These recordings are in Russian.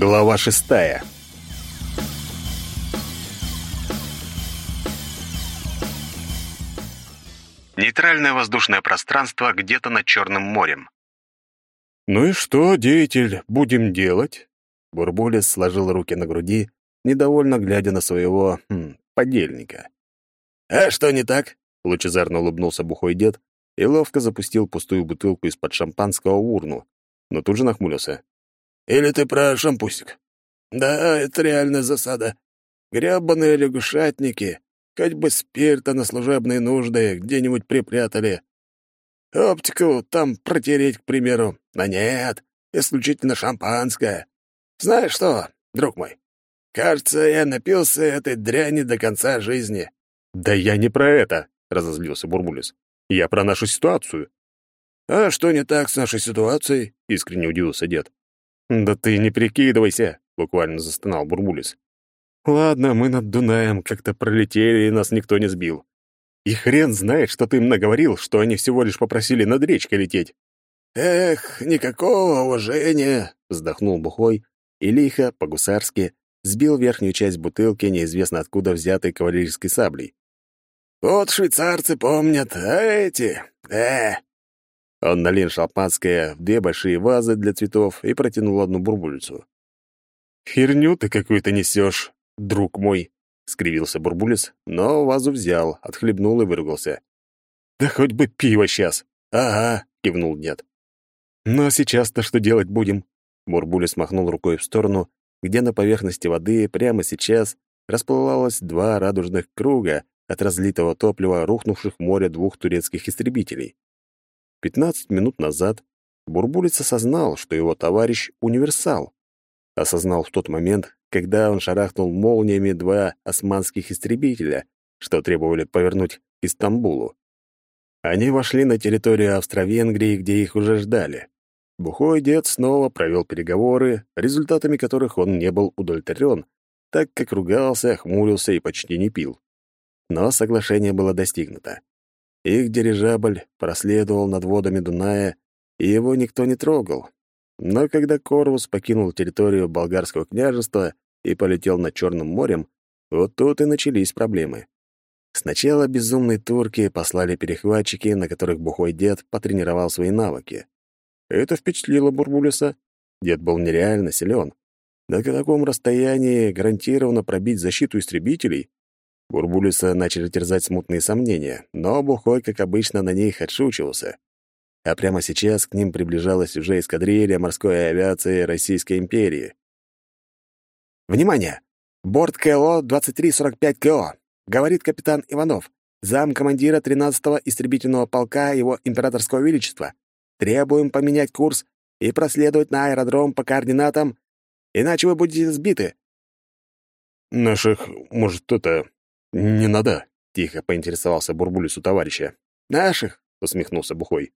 Глава шестая. Нейтральное воздушное пространство где-то над Черным морем. «Ну и что, деятель, будем делать?» Бурбулис сложил руки на груди, недовольно глядя на своего хм, подельника. «А что не так?» — лучезарно улыбнулся бухой дед и ловко запустил пустую бутылку из-под шампанского в урну, но тут же нахмурился. Или ты про шампусик? Да, это реально засада. Гребаные лягушатники. Хоть бы спирта на служебные нужды где-нибудь припрятали. Оптику там протереть, к примеру. А нет, исключительно шампанское. Знаешь что, друг мой, кажется, я напился этой дряни до конца жизни. «Да я не про это», — разозлился Бурбулис. «Я про нашу ситуацию». «А что не так с нашей ситуацией?» — искренне удивился дед. «Да ты не прикидывайся!» — буквально застонал Бурбулис. «Ладно, мы над Дунаем как-то пролетели, и нас никто не сбил. И хрен знает, что ты им наговорил, что они всего лишь попросили над речкой лететь». «Эх, никакого уважения!» — вздохнул Бухой и лихо, по-гусарски, сбил верхнюю часть бутылки неизвестно откуда взятой кавалерийской саблей. «Вот швейцарцы помнят, а эти... Э, он налил шампанское в две большие вазы для цветов и протянул одну бурбулицу. «Херню ты какую-то несешь, друг мой!» — скривился бурбулис, но вазу взял, отхлебнул и выругался. «Да хоть бы пиво сейчас!» «Ага!» — кивнул дед. «Ну а сейчас-то что делать будем?» Бурбулис махнул рукой в сторону, где на поверхности воды прямо сейчас расплывалось два радужных круга от разлитого топлива рухнувших в море двух турецких истребителей. 15 минут назад Бурбулец осознал, что его товарищ — универсал. Осознал в тот момент, когда он шарахнул молниями два османских истребителя, что требовали повернуть к Истамбулу. Они вошли на территорию Австро-Венгрии, где их уже ждали. Бухой дед снова провел переговоры, результатами которых он не был удовлетворен, так как ругался, хмурился и почти не пил. Но соглашение было достигнуто. Их дирижабль проследовал над водами Дуная, и его никто не трогал. Но когда Корвус покинул территорию болгарского княжества и полетел над Черным морем, вот тут и начались проблемы. Сначала безумные турки послали перехватчики, на которых бухой дед потренировал свои навыки. Это впечатлило Бурбулиса. Дед был нереально силен. На каком расстоянии гарантированно пробить защиту истребителей? Бурбулиса начали терзать смутные сомнения, но Бухой, как обычно, на них отшучивался. А прямо сейчас к ним приближалась уже эскадрилья морской авиации Российской империи. «Внимание! Борт КО 2345 КО!» — говорит капитан Иванов, зам командира 13-го истребительного полка его императорского величества. «Требуем поменять курс и проследовать на аэродром по координатам, иначе вы будете сбиты». «Наших, может, это, «Не надо», — тихо поинтересовался Бурбулис у товарища. «Наших?» — усмехнулся Бухой.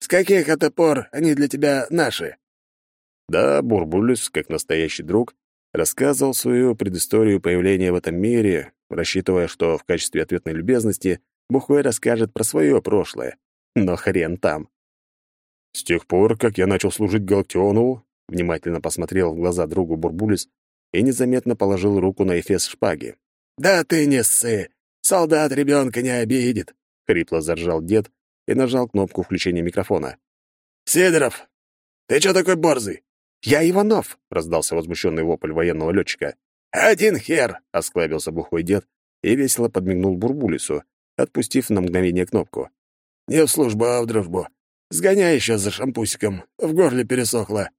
«С каких это пор они для тебя наши?» Да, Бурбулис, как настоящий друг, рассказывал свою предысторию появления в этом мире, рассчитывая, что в качестве ответной любезности Бухой расскажет про свое прошлое. Но хрен там. С тех пор, как я начал служить Галактионову, внимательно посмотрел в глаза другу Бурбулис и незаметно положил руку на эфес шпаги. «Да ты не ссы! Солдат ребенка не обидит!» — хрипло заржал дед и нажал кнопку включения микрофона. «Сидоров, ты чё такой борзый?» «Я Иванов!» — раздался возмущенный вопль военного летчика. «Один хер!» — осклабился бухой дед и весело подмигнул Бурбулису, отпустив на мгновение кнопку. «Не в службу, а в дружбу. Сгоняй еще за шампусиком. В горле пересохло».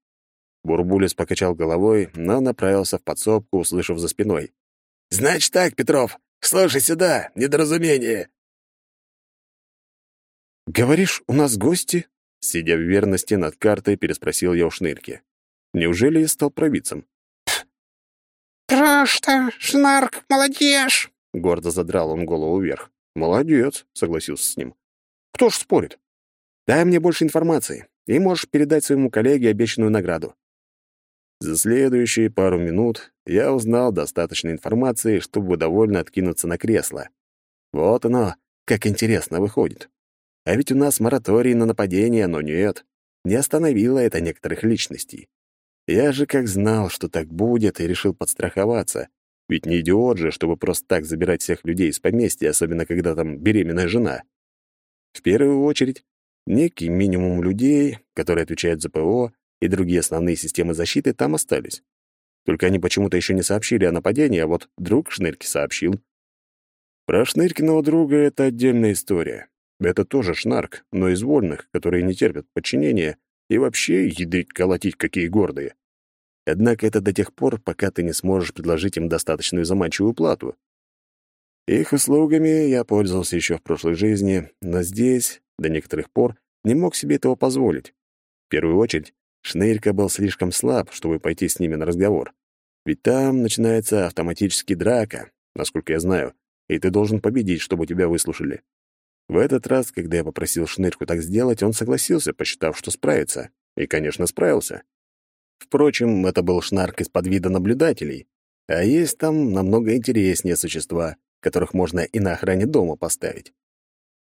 Бурбулис покачал головой, но направился в подсобку, услышав за спиной. «Значит так, Петров, слушай сюда, недоразумение». «Говоришь, у нас гости?» Сидя в верности над картой, переспросил я у шнырки. «Неужели я стал провидцем?» «Краш-то, шнарк, молодежь!» Гордо задрал он голову вверх. «Молодец», — согласился с ним. «Кто ж спорит? Дай мне больше информации, и можешь передать своему коллеге обещанную награду. За следующие пару минут я узнал достаточно информации, чтобы довольно откинуться на кресло. Вот оно, как интересно выходит. А ведь у нас мораторий на нападение, но нет. Не остановило это некоторых личностей. Я же как знал, что так будет, и решил подстраховаться. Ведь не идиот же, чтобы просто так забирать всех людей из поместья, особенно когда там беременная жена. В первую очередь, некий минимум людей, которые отвечают за ПО, и другие основные системы защиты там остались. Только они почему-то еще не сообщили о нападении, а вот друг Шнырки сообщил. Про Шныркиного друга это отдельная история. Это тоже шнарк, но из вольных, которые не терпят подчинения и вообще еды колотить какие гордые. Однако это до тех пор, пока ты не сможешь предложить им достаточную заманчивую плату. Их услугами я пользовался еще в прошлой жизни, но здесь, до некоторых пор, не мог себе этого позволить. В первую очередь, Шнырька был слишком слаб, чтобы пойти с ними на разговор. Ведь там начинается автоматически драка, насколько я знаю, и ты должен победить, чтобы тебя выслушали. В этот раз, когда я попросил Шнырьку так сделать, он согласился, посчитав, что справится. И, конечно, справился. Впрочем, это был Шнарк из-под вида наблюдателей, а есть там намного интереснее существа, которых можно и на охране дома поставить.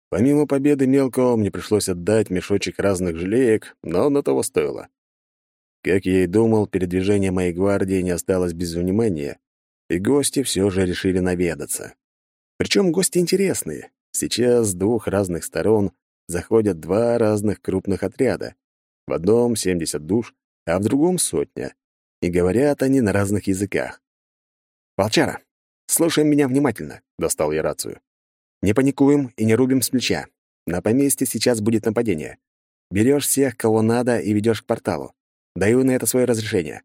Помимо победы мелкого, мне пришлось отдать мешочек разных жалеек, но на того стоило. Как я и думал, передвижение моей гвардии не осталось без внимания, и гости все же решили наведаться. Причем гости интересные. Сейчас с двух разных сторон заходят два разных крупных отряда. В одном 70 душ, а в другом сотня. И говорят они на разных языках. «Волчара, слушай меня внимательно», — достал я рацию. «Не паникуем и не рубим с плеча. На поместье сейчас будет нападение. Берешь всех, кого надо, и ведешь к порталу. Даю на это свое разрешение.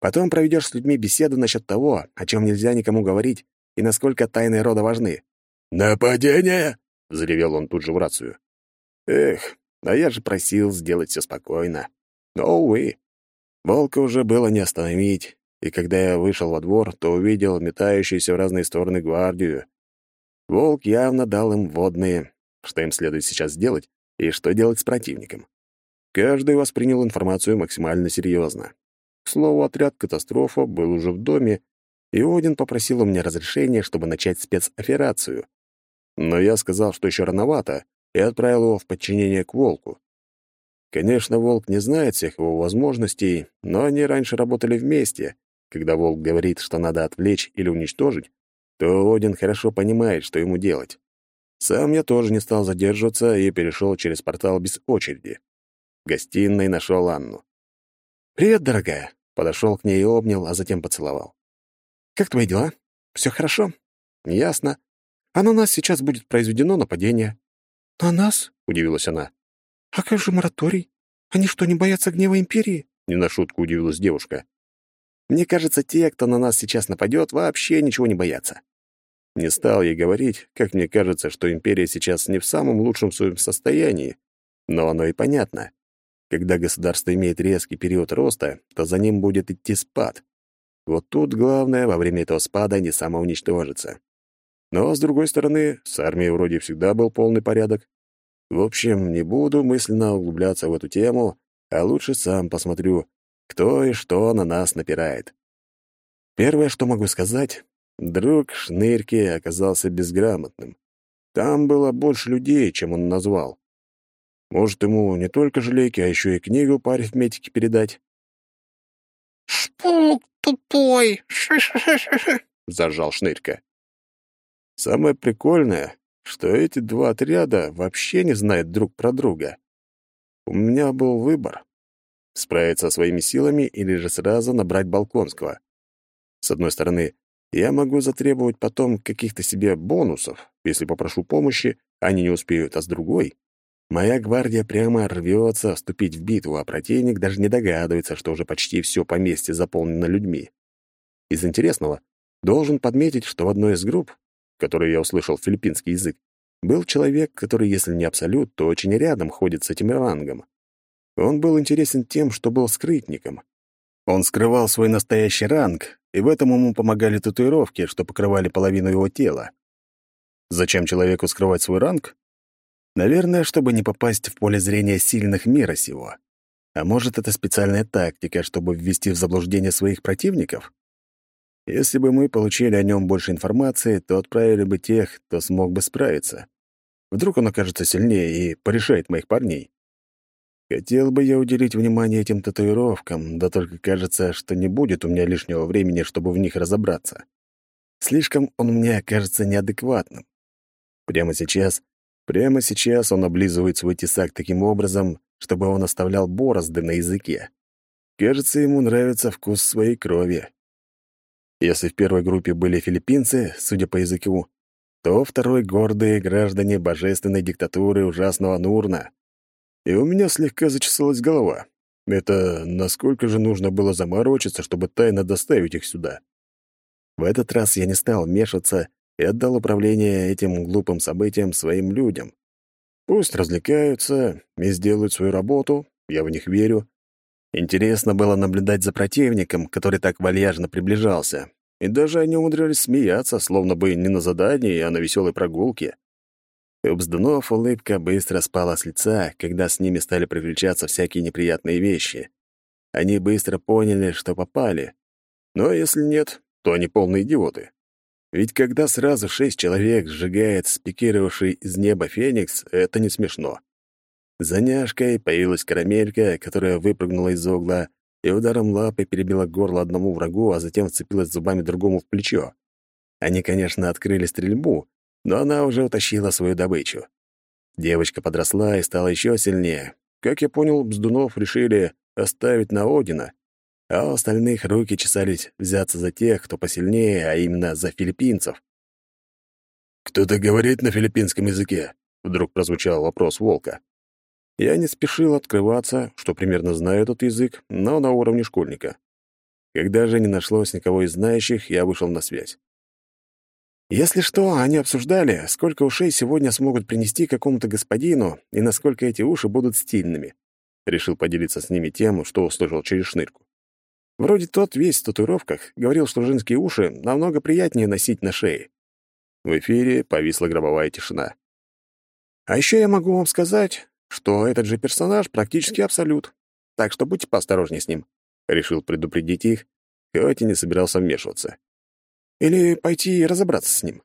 Потом проведешь с людьми беседу насчет того, о чем нельзя никому говорить и насколько тайны рода важны». «Нападение!» — заревел он тут же в рацию. «Эх, а я же просил сделать все спокойно. Но, увы, волка уже было не остановить, и когда я вышел во двор, то увидел метающуюся в разные стороны гвардию. Волк явно дал им водные, что им следует сейчас сделать и что делать с противником. Каждый воспринял информацию максимально серьезно. К слову, отряд «Катастрофа» был уже в доме, и Один попросил у меня разрешения, чтобы начать спецоперацию. Но я сказал, что еще рановато, и отправил его в подчинение к Волку. Конечно, Волк не знает всех его возможностей, но они раньше работали вместе. Когда Волк говорит, что надо отвлечь или уничтожить, то Один хорошо понимает, что ему делать. Сам я тоже не стал задерживаться и перешел через портал без очереди. Гостиной нашел Анну. «Привет, дорогая!» Подошел к ней и обнял, а затем поцеловал. «Как твои дела? Все хорошо?» «Ясно. А на нас сейчас будет произведено нападение». «На нас?» — удивилась она. «А как же мораторий? Они что, не боятся гнева Империи?» Не на шутку удивилась девушка. «Мне кажется, те, кто на нас сейчас нападет, вообще ничего не боятся». Не стал ей говорить, как мне кажется, что Империя сейчас не в самом лучшем своем состоянии. Но оно и понятно. Когда государство имеет резкий период роста, то за ним будет идти спад. Вот тут главное во время этого спада не самоуничтожиться. Но, с другой стороны, с армией вроде всегда был полный порядок. В общем, не буду мысленно углубляться в эту тему, а лучше сам посмотрю, кто и что на нас напирает. Первое, что могу сказать, друг Шнырки оказался безграмотным. Там было больше людей, чем он назвал. Может, ему не только жалейки, а еще и книгу по арифметике передать? «Шпук тупой!» — зажал Шнырька. Самое прикольное, что эти два отряда вообще не знают друг про друга. У меня был выбор — справиться своими силами или же сразу набрать Балконского. С одной стороны, я могу затребовать потом каких-то себе бонусов, если попрошу помощи, они не успеют, а с другой Моя гвардия прямо рвется вступить в битву, а противник даже не догадывается, что уже почти все поместье заполнено людьми. Из интересного, должен подметить, что в одной из групп, в которой я услышал филиппинский язык, был человек, который, если не абсолют, то очень рядом ходит с этим рангом. Он был интересен тем, что был скрытником. Он скрывал свой настоящий ранг, и в этом ему помогали татуировки, что покрывали половину его тела. Зачем человеку скрывать свой ранг? Наверное, чтобы не попасть в поле зрения сильных мира сего. А может, это специальная тактика, чтобы ввести в заблуждение своих противников? Если бы мы получили о нем больше информации, то отправили бы тех, кто смог бы справиться. Вдруг он окажется сильнее и порешает моих парней. Хотел бы я уделить внимание этим татуировкам, да только кажется, что не будет у меня лишнего времени, чтобы в них разобраться. Слишком он мне кажется неадекватным. Прямо сейчас, прямо сейчас он облизывает свой тесак таким образом, чтобы он оставлял борозды на языке. Кажется, ему нравится вкус своей крови. Если в первой группе были филиппинцы, судя по языку, то второй — гордые граждане божественной диктатуры ужасного Нурна. И у меня слегка зачесалась голова. Это насколько же нужно было заморочиться, чтобы тайно доставить их сюда? В этот раз я не стал вмешиваться и отдал управление этим глупым событием своим людям. Пусть развлекаются и сделают свою работу, я в них верю. Интересно было наблюдать за противником, который так вальяжно приближался. И даже они умудрялись смеяться, словно бы не на задании, а на веселой прогулке. И у улыбка быстро спала с лица, когда с ними стали приключаться всякие неприятные вещи. Они быстро поняли, что попали. Но если нет, то они полные идиоты. Ведь когда сразу шесть человек сжигает спикировавший из неба феникс, это не смешно. За няшкой появилась карамелька, которая выпрыгнула из угла и ударом лапы перебила горло одному врагу, а затем вцепилась зубами другому в плечо. Они, конечно, открыли стрельбу, но она уже утащила свою добычу. Девочка подросла и стала еще сильнее. Как я понял, Бздунов решили оставить на Одина, а у остальных руки чесались взяться за тех, кто посильнее, а именно за филиппинцев. «Кто-то говорит на филиппинском языке?» — вдруг прозвучал вопрос волка. Я не спешил открываться, что примерно знаю этот язык, но на уровне школьника. Когда же не нашлось никого из знающих, я вышел на связь. Если что, они обсуждали, сколько ушей сегодня смогут принести какому-то господину и насколько эти уши будут стильными. Решил поделиться с ними тем, что услышал через шнырку. Вроде тот весь в татуировках говорил, что женские уши намного приятнее носить на шее. В эфире повисла гробовая тишина. А еще я могу вам сказать, что этот же персонаж практически абсолют. Так что будьте поосторожнее с ним. Решил предупредить их, хоть и не собирался вмешиваться. Или пойти и разобраться с ним.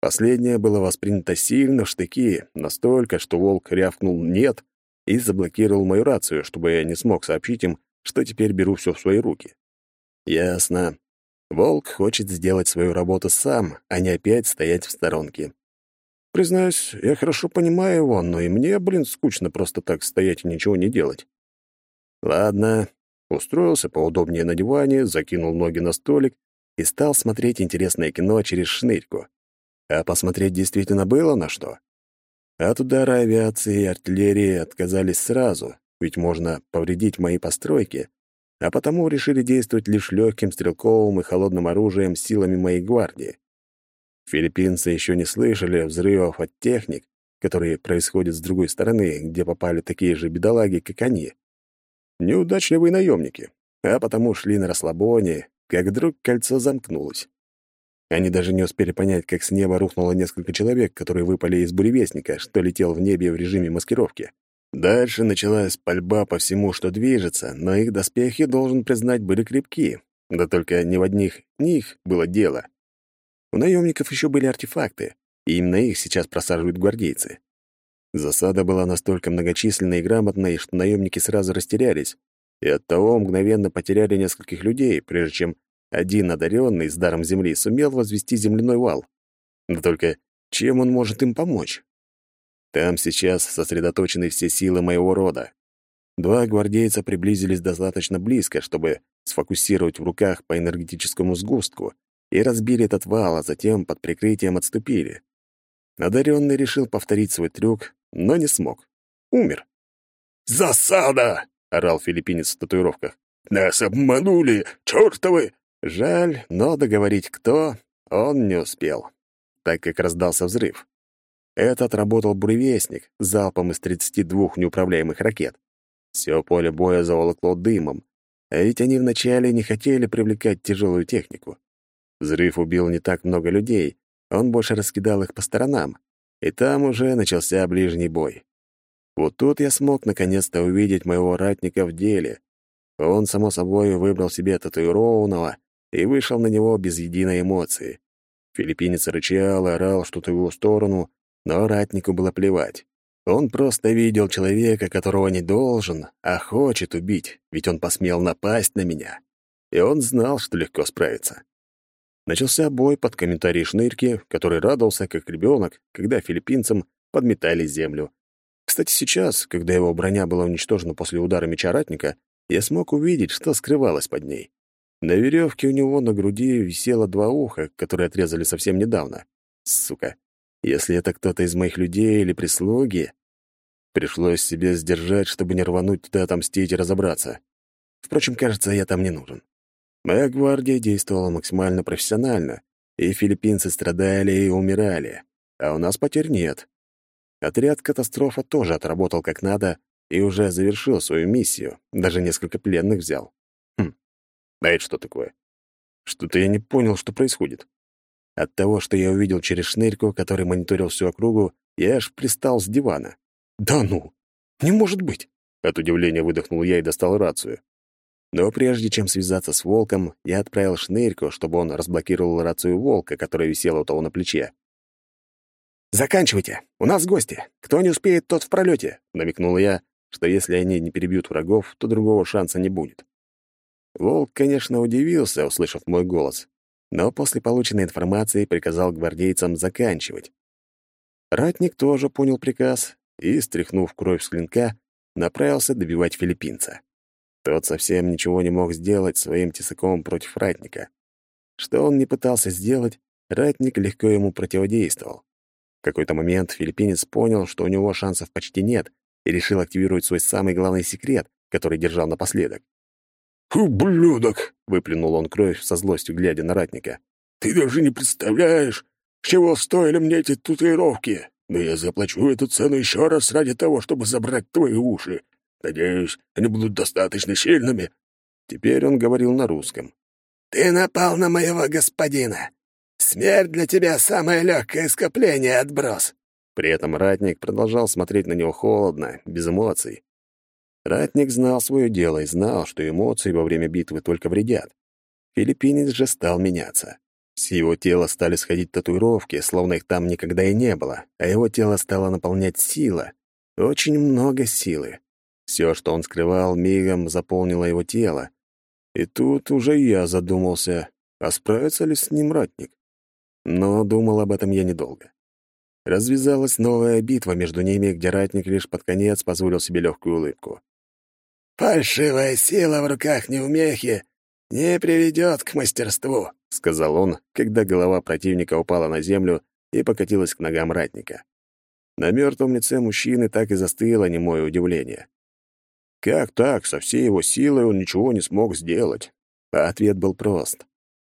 Последнее было воспринято сильно в штыки, настолько, что волк рявкнул «нет» и заблокировал мою рацию, чтобы я не смог сообщить им, что теперь беру все в свои руки. Ясно. Волк хочет сделать свою работу сам, а не опять стоять в сторонке. Признаюсь, я хорошо понимаю его, но и мне, блин, скучно просто так стоять и ничего не делать. Ладно, устроился поудобнее на диване, закинул ноги на столик и стал смотреть интересное кино через шнырьку. А посмотреть действительно было на что. От удара авиации и артиллерии отказались сразу, ведь можно повредить мои постройки, а потому решили действовать лишь легким стрелковым и холодным оружием силами моей гвардии. Филиппинцы еще не слышали взрывов от техник, которые происходят с другой стороны, где попали такие же бедолаги, как они. Неудачливые наемники, а потому шли на расслабоне, как вдруг кольцо замкнулось. Они даже не успели понять, как с неба рухнуло несколько человек, которые выпали из буревестника, что летел в небе в режиме маскировки. Дальше началась пальба по всему, что движется, но их доспехи, должен признать, были крепки. Да только ни в одних них было дело. У наемников еще были артефакты, и именно их сейчас просаживают гвардейцы. Засада была настолько многочисленной и грамотной, что наемники сразу растерялись, и оттого мгновенно потеряли нескольких людей, прежде чем один одаренный с даром земли сумел возвести земляной вал. Да только чем он может им помочь? Там сейчас сосредоточены все силы моего рода. Два гвардейца приблизились достаточно близко, чтобы сфокусировать в руках по энергетическому сгустку и разбили этот вал, а затем под прикрытием отступили. Одаренный решил повторить свой трюк, но не смог. Умер. «Засада!» — орал филиппинец в татуировках. «Нас обманули! Чёртовы!» Жаль, но договорить кто он не успел, так как раздался взрыв. Этот работал буревестник залпом из 32 неуправляемых ракет. Все поле боя заволокло дымом, а ведь они вначале не хотели привлекать тяжелую технику. Взрыв убил не так много людей, он больше раскидал их по сторонам, и там уже начался ближний бой. Вот тут я смог наконец-то увидеть моего ратника в деле. Он, само собой, выбрал себе татуированного и вышел на него без единой эмоции. Филиппинец рычал и орал что-то в его сторону, но ратнику было плевать. Он просто видел человека, которого не должен, а хочет убить, ведь он посмел напасть на меня. И он знал, что легко справится. Начался бой под комментарии Шнырки, который радовался, как ребенок, когда филиппинцам подметали землю. Кстати, сейчас, когда его броня была уничтожена после удара меча ратника, я смог увидеть, что скрывалось под ней. На веревке у него на груди висело два уха, которые отрезали совсем недавно. Сука. Если это кто-то из моих людей или прислуги, пришлось себе сдержать, чтобы не рвануть туда отомстить и разобраться. Впрочем, кажется, я там не нужен. Моя гвардия действовала максимально профессионально, и филиппинцы страдали и умирали, а у нас потерь нет. Отряд «Катастрофа» тоже отработал как надо и уже завершил свою миссию, даже несколько пленных взял. Хм, а это что такое? Что-то я не понял, что происходит. От того, что я увидел через шнырьку, который мониторил всю округу, я аж пристал с дивана. «Да ну! Не может быть!» От удивления выдохнул я и достал рацию. Но прежде чем связаться с волком, я отправил шнырьку, чтобы он разблокировал рацию волка, которая висела у того на плече. «Заканчивайте! У нас гости! Кто не успеет, тот в пролете!» — намекнул я, что если они не перебьют врагов, то другого шанса не будет. Волк, конечно, удивился, услышав мой голос, но после полученной информации приказал гвардейцам заканчивать. Ратник тоже понял приказ и, стряхнув кровь с клинка, направился добивать филиппинца. Тот совсем ничего не мог сделать своим тесаком против ратника. Что он не пытался сделать, ратник легко ему противодействовал. В какой-то момент филиппинец понял, что у него шансов почти нет, и решил активировать свой самый главный секрет, который держал напоследок. «Ублюдок!» — выплюнул он кровь со злостью, глядя на ратника. «Ты даже не представляешь, чего стоили мне эти татуировки, но я заплачу эту цену еще раз ради того, чтобы забрать твои уши. Надеюсь, они будут достаточно сильными». Теперь он говорил на русском. «Ты напал на моего господина. Смерть для тебя самое легкое скопление, отброс». При этом ратник продолжал смотреть на него холодно, без эмоций. Ратник знал свое дело и знал, что эмоции во время битвы только вредят. Филиппинец же стал меняться. С его тела стали сходить татуировки, словно их там никогда и не было, а его тело стало наполнять сила. Очень много силы. Все, что он скрывал, мигом заполнило его тело. И тут уже я задумался, а справится ли с ним ратник. Но думал об этом я недолго. Развязалась новая битва между ними, где ратник лишь под конец позволил себе легкую улыбку. «Фальшивая сила в руках неумехи не приведет к мастерству», — сказал он, когда голова противника упала на землю и покатилась к ногам ратника. На мертвом лице мужчины так и застыло немое удивление. Как так, со всей его силой он ничего не смог сделать? А ответ был прост.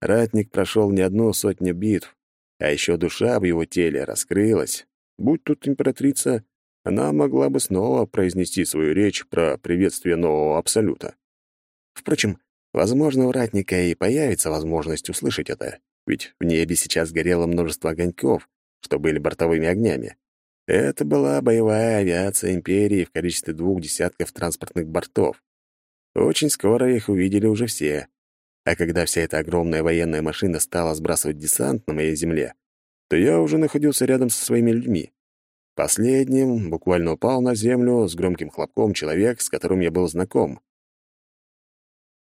Ратник прошел не одну сотню битв, а еще душа в его теле раскрылась. Будь тут императрица, она могла бы снова произнести свою речь про приветствие нового Абсолюта. Впрочем, возможно, у ратника и появится возможность услышать это, ведь в небе сейчас горело множество огоньков, что были бортовыми огнями. Это была боевая авиация Империи в количестве двух десятков транспортных бортов. Очень скоро их увидели уже все. А когда вся эта огромная военная машина стала сбрасывать десант на моей земле, то я уже находился рядом со своими людьми. Последним буквально упал на землю с громким хлопком человек, с которым я был знаком.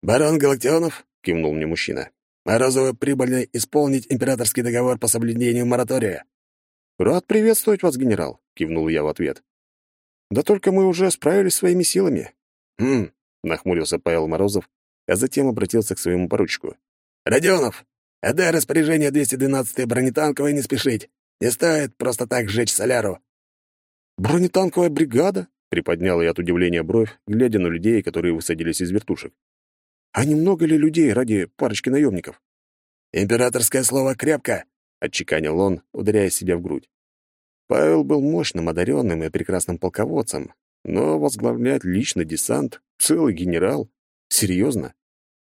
«Барон Галактионов?» — кивнул мне мужчина. «Морозову прибыльно исполнить императорский договор по соблюдению моратория». «Рад приветствовать вас, генерал», — кивнул я в ответ. «Да только мы уже справились своими силами». «Хм», — нахмурился Павел Морозов, а затем обратился к своему поручику. «Родионов, отдай распоряжение 212-й бронетанковой не спешить. Не стоит просто так сжечь соляру. «Бронетанковая бригада?» — приподнял я от удивления бровь, глядя на людей, которые высадились из вертушек. «А немного ли людей ради парочки наемников?» «Императорское слово крепко!» — отчеканил он, ударяя себя в грудь. Павел был мощным, одаренным и прекрасным полководцем, но возглавлять лично десант, целый генерал, серьезно?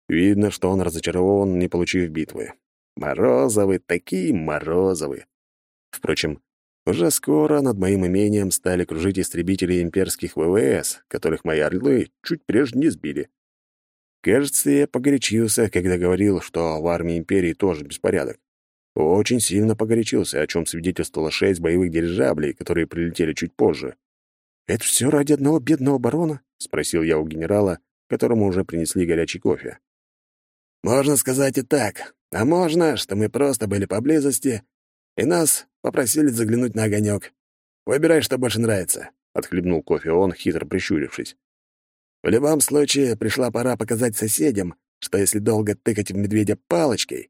Видно, что он разочарован, не получив битвы. Морозовы, такие Морозовы. Впрочем, уже скоро над моим имением стали кружить истребители имперских ВВС, которых мои орлы чуть прежде не сбили. Кажется, я погорячился, когда говорил, что в армии империи тоже беспорядок. Очень сильно погорячился, о чем свидетельствовало шесть боевых дирижаблей, которые прилетели чуть позже. Это все ради одного бедного барона?» — спросил я у генерала, которому уже принесли горячий кофе. «Можно сказать и так. А можно, что мы просто были поблизости, и нас попросили заглянуть на огонек. Выбирай, что больше нравится», — отхлебнул кофе он, хитро прищурившись. «В любом случае, пришла пора показать соседям, что если долго тыкать в медведя палочкой,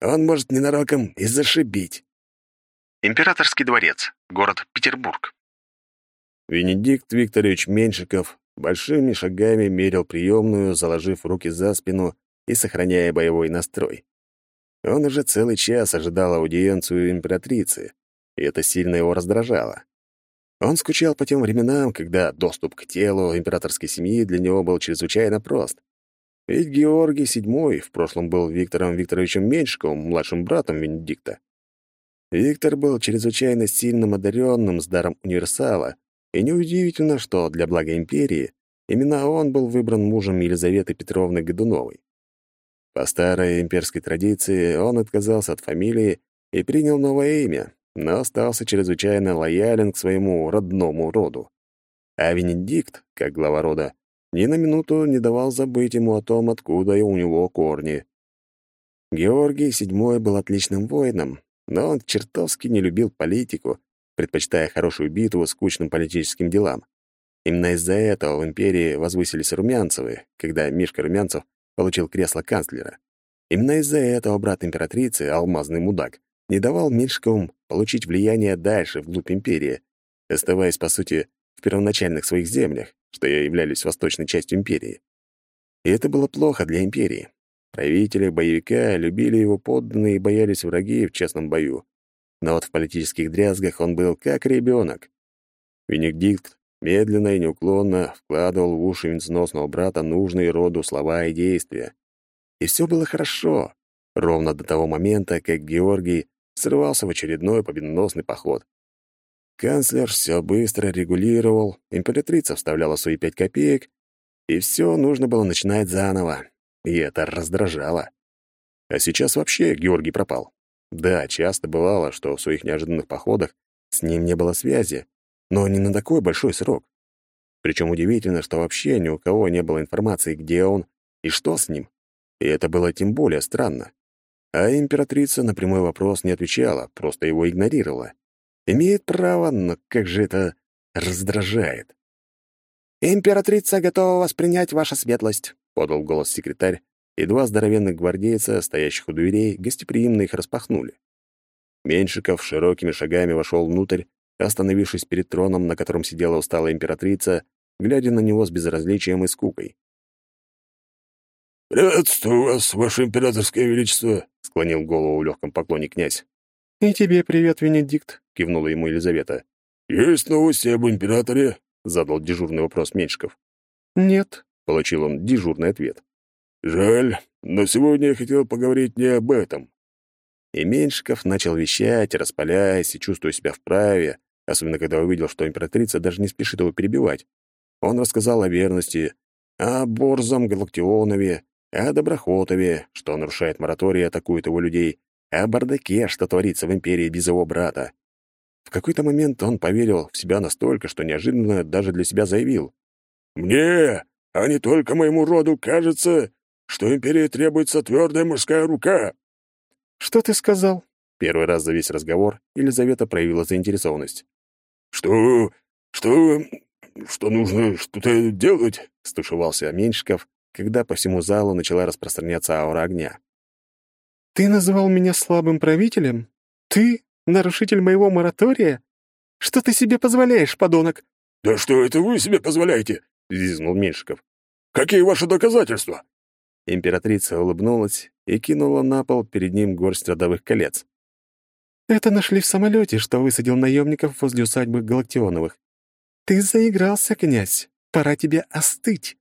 он может ненароком и зашибить». Императорский дворец, город Петербург. Венедикт Викторович Меньшиков большими шагами мерил приемную, заложив руки за спину и сохраняя боевой настрой. Он уже целый час ожидал аудиенцию императрицы, и это сильно его раздражало. Он скучал по тем временам, когда доступ к телу императорской семьи для него был чрезвычайно прост. Ведь Георгий VII в прошлом был Виктором Викторовичем Меньшиковым, младшим братом Венедикта. Виктор был чрезвычайно сильным одаренным с даром универсала, и неудивительно, что для блага империи именно он был выбран мужем Елизаветы Петровны Годуновой. По старой имперской традиции он отказался от фамилии и принял новое имя, но остался чрезвычайно лоялен к своему родному роду. А Венедикт, как глава рода, ни на минуту не давал забыть ему о том, откуда у него корни. Георгий VII был отличным воином, но он чертовски не любил политику, предпочитая хорошую битву скучным политическим делам. Именно из-за этого в империи возвысились Румянцевы, когда Мишка Румянцев получил кресло канцлера. Именно из-за этого брат императрицы, алмазный мудак, не давал Меньшиковым получить влияние дальше, вглубь империи, оставаясь, по сути, в первоначальных своих землях, что являлись восточной частью империи. И это было плохо для империи. Правители, боевика любили его подданные и боялись враги в честном бою. Но вот в политических дрязгах он был как ребенок. Венедикт медленно и неуклонно вкладывал в уши венценосного брата нужные роду слова и действия. И все было хорошо, ровно до того момента, как Георгий срывался в очередной победоносный поход. Канцлер все быстро регулировал, императрица вставляла свои пять копеек, и все нужно было начинать заново. И это раздражало. А сейчас вообще Георгий пропал. Да, часто бывало, что в своих неожиданных походах с ним не было связи, но не на такой большой срок. Причем удивительно, что вообще ни у кого не было информации, где он и что с ним. И это было тем более странно. А императрица на прямой вопрос не отвечала, просто его игнорировала. Имеет право, но как же это раздражает. «Императрица готова воспринять ваша светлость», — подал голос секретарь, и два здоровенных гвардейца, стоящих у дверей, гостеприимно их распахнули. Меньшиков широкими шагами вошел внутрь, остановившись перед троном, на котором сидела усталая императрица, глядя на него с безразличием и скукой. «Приветствую вас, ваше императорское величество», — склонил голову в легком поклоне князь. «И тебе привет, Венедикт», — кивнула ему Елизавета. «Есть новости об императоре?» — задал дежурный вопрос Меньшиков. «Нет», — получил он дежурный ответ. «Жаль, но сегодня я хотел поговорить не об этом». И Меньшиков начал вещать, распаляясь и чувствуя себя вправе, особенно когда увидел, что императрица даже не спешит его перебивать. Он рассказал о верности, о Борзом Галактионове, о Доброхотове, что нарушает мораторий и атакует его людей, о бардаке, что творится в империи без его брата. В какой-то момент он поверил в себя настолько, что неожиданно даже для себя заявил. «Мне, а не только моему роду, кажется, что империи требуется твердая мужская рука». «Что ты сказал?» Первый раз за весь разговор Елизавета проявила заинтересованность. «Что... что... что нужно что-то делать?» — стушевался Меньшиков, когда по всему залу начала распространяться аура огня. «Ты называл меня слабым правителем? Ты нарушитель моего моратория? Что ты себе позволяешь, подонок?» «Да что это вы себе позволяете?» — взвизгнул Меньшиков. «Какие ваши доказательства?» Императрица улыбнулась и кинула на пол перед ним горсть родовых колец. «Это нашли в самолете, что высадил наемников возле усадьбы Галактионовых. Ты заигрался, князь. Пора тебе остыть».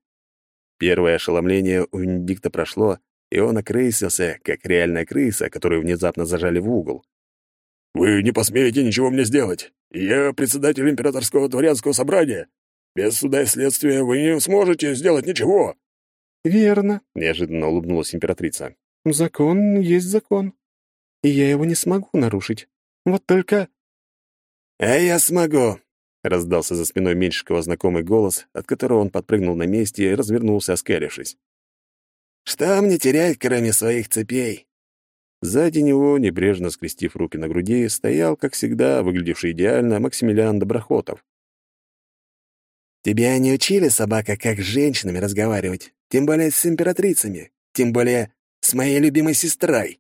Первое ошеломление у Венедикта прошло, и он окрысился, как реальная крыса, которую внезапно зажали в угол. «Вы не посмеете ничего мне сделать. Я председатель императорского дворянского собрания. Без суда и следствия вы не сможете сделать ничего». «Верно», — неожиданно улыбнулась императрица. «Закон есть закон, и я его не смогу нарушить. Вот только...» «А я смогу. — раздался за спиной Меньшикова знакомый голос, от которого он подпрыгнул на месте и развернулся, оскалившись. «Что мне терять, кроме своих цепей?» Сзади него, небрежно скрестив руки на груди, стоял, как всегда, выглядевший идеально Максимилиан Доброхотов. «Тебя не учили, собака, как с женщинами разговаривать, тем более с императрицами, тем более с моей любимой сестрой?»